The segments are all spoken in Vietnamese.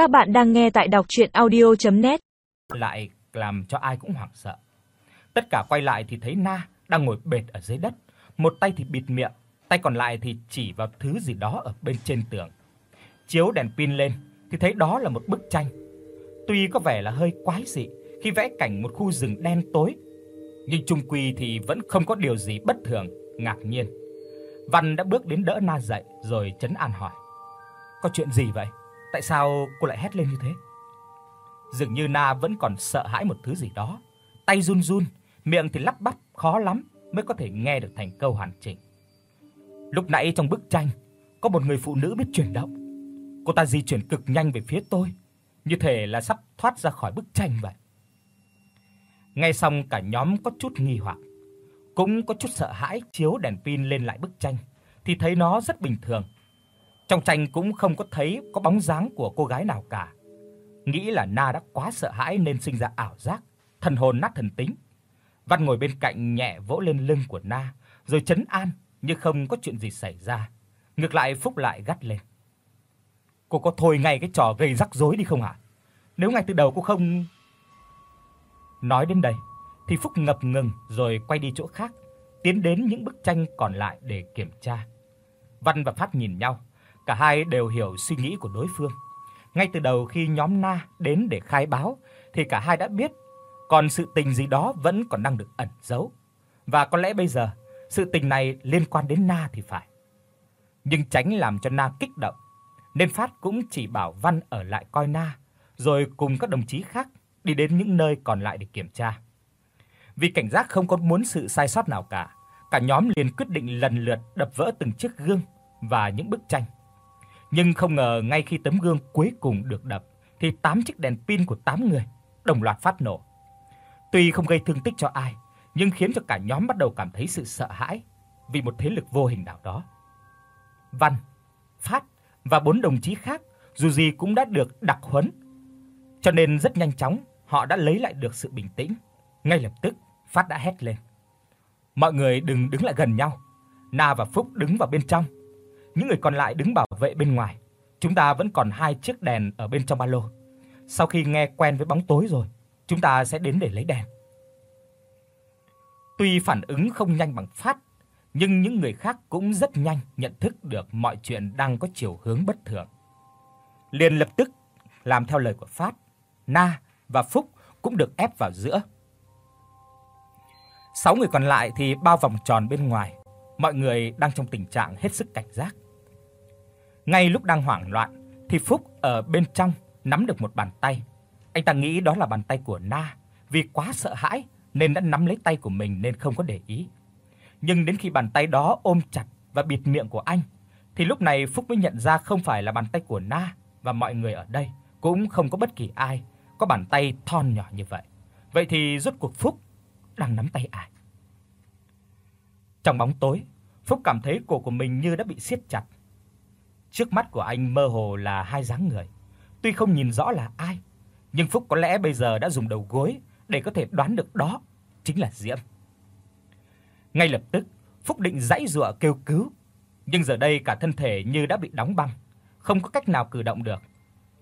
Các bạn đang nghe tại đọc audio net Lại làm cho ai cũng hoảng sợ. Tất cả quay lại thì thấy Na đang ngồi bệt ở dưới đất, một tay thì bịt miệng, tay còn lại thì chỉ vào thứ gì đó ở bên trên tường. Chiếu đèn pin lên thì thấy đó là một bức tranh. Tuy có vẻ là hơi quái dị khi vẽ cảnh một khu rừng đen tối, nhưng chung quy thì vẫn không có điều gì bất thường, ngạc nhiên. Văn đã bước đến đỡ Na dậy rồi trấn an hỏi: "Có chuyện gì vậy? Tại sao cô lại hét lên như thế?" Dường như Na vẫn còn sợ hãi một thứ gì đó, tay run run, miệng thì lắp bắp khó lắm mới có thể nghe được thành câu hoàn chỉnh. Lúc nãy trong bức tranh có một người phụ nữ biết chuyển động. Cô ta di chuyển cực nhanh về phía tôi, như thể là sắp thoát ra khỏi bức tranh vậy. Nghe xong cả nhóm có chút nghi hoặc, cũng có chút sợ hãi chiếu đèn pin lên lại bức tranh thì thấy nó rất bình thường. Trong tranh cũng không có thấy có bóng dáng của cô gái nào cả. Nghĩ là Na đã quá sợ hãi nên sinh ra ảo giác, thần hồn nát thần tính. Văn ngồi bên cạnh nhẹ vỗ lên lưng của Na, rồi trấn an như không có chuyện gì xảy ra. Ngược lại Phúc lại gắt lên. Cô có thôi ngay cái trò gây rắc rối đi không hả? Nếu ngay từ đầu cô không Nói đến đây thì Phúc ngập ngừng rồi quay đi chỗ khác, tiến đến những bức tranh còn lại để kiểm tra. Văn và Phát nhìn nhau, cả hai đều hiểu suy nghĩ của đối phương. Ngay từ đầu khi nhóm Na đến để khai báo thì cả hai đã biết còn sự tình gì đó vẫn còn đang được ẩn giấu. Và có lẽ bây giờ sự tình này liên quan đến Na thì phải. Nhưng tránh làm cho Na kích động, nên Phát cũng chỉ bảo Văn ở lại coi Na, rồi cùng các đồng chí khác đi đến những nơi còn lại để kiểm tra. Vì cảnh giác không có muốn sự sai sót nào cả, cả nhóm liền quyết định lần lượt đập vỡ từng chiếc gương và những bức tranh. Nhưng không ngờ ngay khi tấm gương cuối cùng được đập thì 8 chiếc đèn pin của 8 người đồng loạt phát nổ. Tuy không gây thương tích cho ai, nhưng khiến cho cả nhóm bắt đầu cảm thấy sự sợ hãi vì một thế lực vô hình nào đó. Văn, Phát và bốn đồng chí khác dù gì cũng đã được đặc huấn, cho nên rất nhanh chóng họ đã lấy lại được sự bình tĩnh. Ngay lập tức, Phát đã hét lên. Mọi người đừng đứng lại gần nhau. Na và Phúc đứng vào bên trong. Những người còn lại đứng bảo vệ bên ngoài. Chúng ta vẫn còn hai chiếc đèn ở bên trong ba lô. Sau khi nghe quen với bóng tối rồi, chúng ta sẽ đến để lấy đèn. Tuy phản ứng không nhanh bằng Phát, nhưng những người khác cũng rất nhanh nhận thức được mọi chuyện đang có chiều hướng bất thường. Liền lập tức làm theo lời của Phát, Na và Phúc cũng được ép vào giữa. Sáu người còn lại thì bao vòng tròn bên ngoài, mọi người đang trong tình trạng hết sức cảnh giác. Ngay lúc đang hoảng loạn thì Phúc ở bên trong nắm được một bàn tay. Anh ta nghĩ đó là bàn tay của Na, vì quá sợ hãi nên đã nắm lấy tay của mình nên không có để ý. Nhưng đến khi bàn tay đó ôm chặt và bịt miệng của anh thì lúc này Phúc mới nhận ra không phải là bàn tay của Na và mọi người ở đây cũng không có bất kỳ ai có bàn tay thon nhỏ như vậy. Vậy thì rốt cuộc Phúc đang nắm tay ai? Trong bóng tối, Phúc cảm thấy cổ của mình như đã bị siết chặt. Trước mắt của anh mơ hồ là hai dáng người. Tuy không nhìn rõ là ai, nhưng Phúc có lẽ bây giờ đã dùng đầu gối để có thể đoán được đó chính là Diễm. Ngay lập tức, Phúc định giãy giụa kêu cứu, nhưng giờ đây cả thân thể như đã bị đóng băng, không có cách nào cử động được.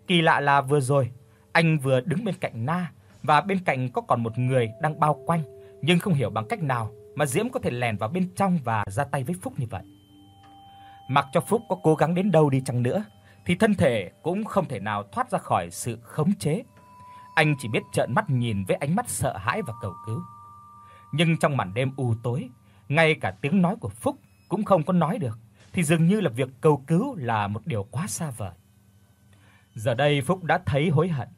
Kỳ lạ là vừa rồi, anh vừa đứng bên cạnh Na và bên cạnh có còn một người đang bao quanh, nhưng không hiểu bằng cách nào mà Diễm có thể lèn vào bên trong và ra tay với Phúc như vậy. Mặc cho Phúc có cố gắng đến đâu đi chăng nữa thì thân thể cũng không thể nào thoát ra khỏi sự khống chế. Anh chỉ biết trợn mắt nhìn với ánh mắt sợ hãi và cầu cứu. Nhưng trong màn đêm u tối, ngay cả tiếng nói của Phúc cũng không có nói được thì dường như là việc cầu cứu là một điều quá xa vời. Giờ đây Phúc đã thấy hối hận,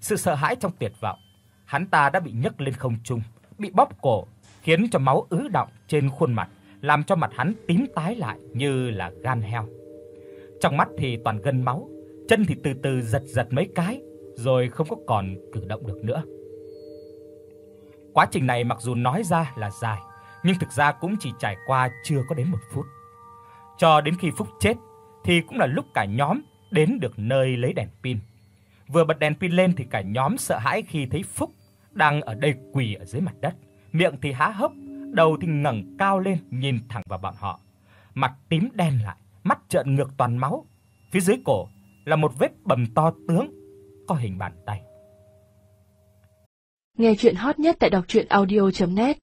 sự sợ hãi trong tuyệt vọng, hắn ta đã bị nhấc lên không trung, bị bóp cổ, khiến cho máu ứ đọng trên khuôn mặt, làm cho mặt hắn tím tái lại như là gan heo. Trong mắt thì toàn gân máu, chân thì từ từ giật giật mấy cái, rồi không có còn cử động được nữa. Quá trình này mặc dù nói ra là dài, nhưng thực ra cũng chỉ trải qua chưa có đến một phút. Cho đến khi Phúc chết thì cũng là lúc cả nhóm đến được nơi lấy đèn pin. Vừa bật đèn pin lên thì cả nhóm sợ hãi khi thấy Phúc đang ở đây quỳ ở dưới mặt đất, miệng thì há hốc, đầu thì ngẩng cao lên nhìn thẳng vào bọn họ. Mặt tím đen lại, mắt trợn ngược toàn máu. Phía dưới cổ là một vết bầm to tướng có hình bàn tay. Nghe chuyện hot nhất tại đọc audio net